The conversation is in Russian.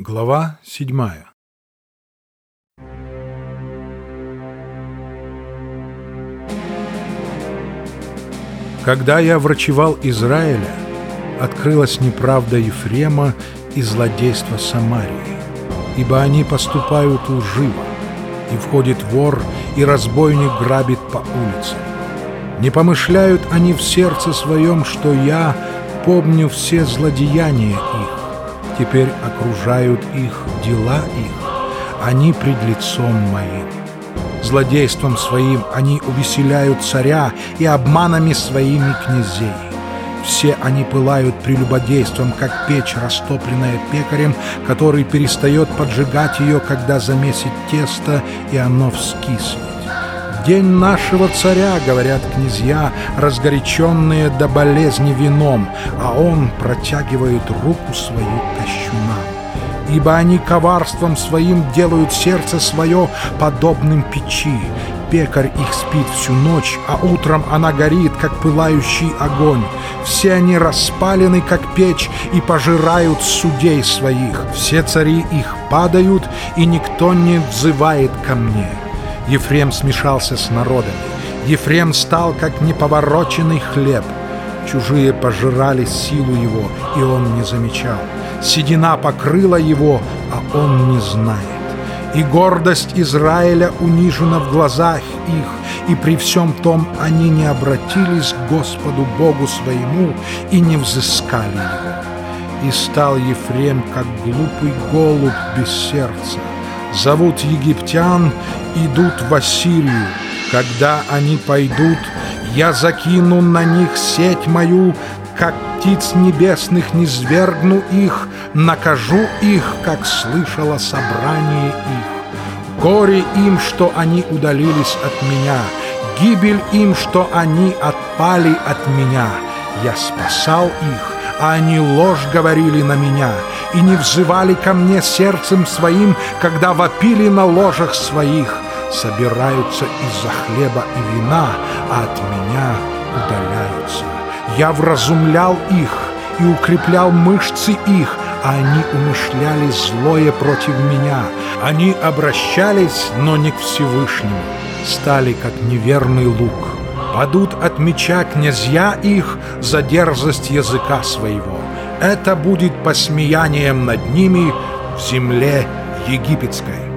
Глава седьмая Когда я врачевал Израиля, открылась неправда Ефрема и злодейство Самарии, ибо они поступают лживо, и входит вор, и разбойник грабит по улицам. Не помышляют они в сердце своем, что я помню все злодеяния их, теперь окружают их дела их, они пред лицом моим. Злодейством своим они увеселяют царя и обманами своими князей. Все они пылают прелюбодейством, как печь, растопленная пекарем, который перестает поджигать ее, когда замесит тесто, и оно вскиснет. День нашего царя, говорят князья, разгоряченные до болезни вином, а он протягивает руку свою кощунам. Ибо они коварством своим делают сердце свое подобным печи. Пекарь их спит всю ночь, а утром она горит, как пылающий огонь. Все они распалены, как печь, и пожирают судей своих. Все цари их падают, и никто не взывает ко мне. Ефрем смешался с народами. Ефрем стал, как неповороченный хлеб. Чужие пожирали силу его, и он не замечал. Седина покрыла его, а он не знает. И гордость Израиля унижена в глазах их, и при всем том они не обратились к Господу Богу своему и не взыскали его. И стал Ефрем, как глупый голубь без сердца, зовут египтян, идут в Ассирию. Когда они пойдут, я закину на них сеть мою, как птиц небесных не свергну их, накажу их, как слышало собрание их. Горе им, что они удалились от меня, гибель им, что они отпали от меня. Я спасал их, а они ложь говорили на меня и не взывали ко мне сердцем своим, когда вопили на ложах своих, собираются из-за хлеба и вина, а от меня удаляются. Я вразумлял их и укреплял мышцы их, а они умышляли злое против меня. Они обращались, но не к Всевышнему, стали как неверный лук. Падут от меча князья их за дерзость языка своего. Это будет посмеянием над ними в земле египетской.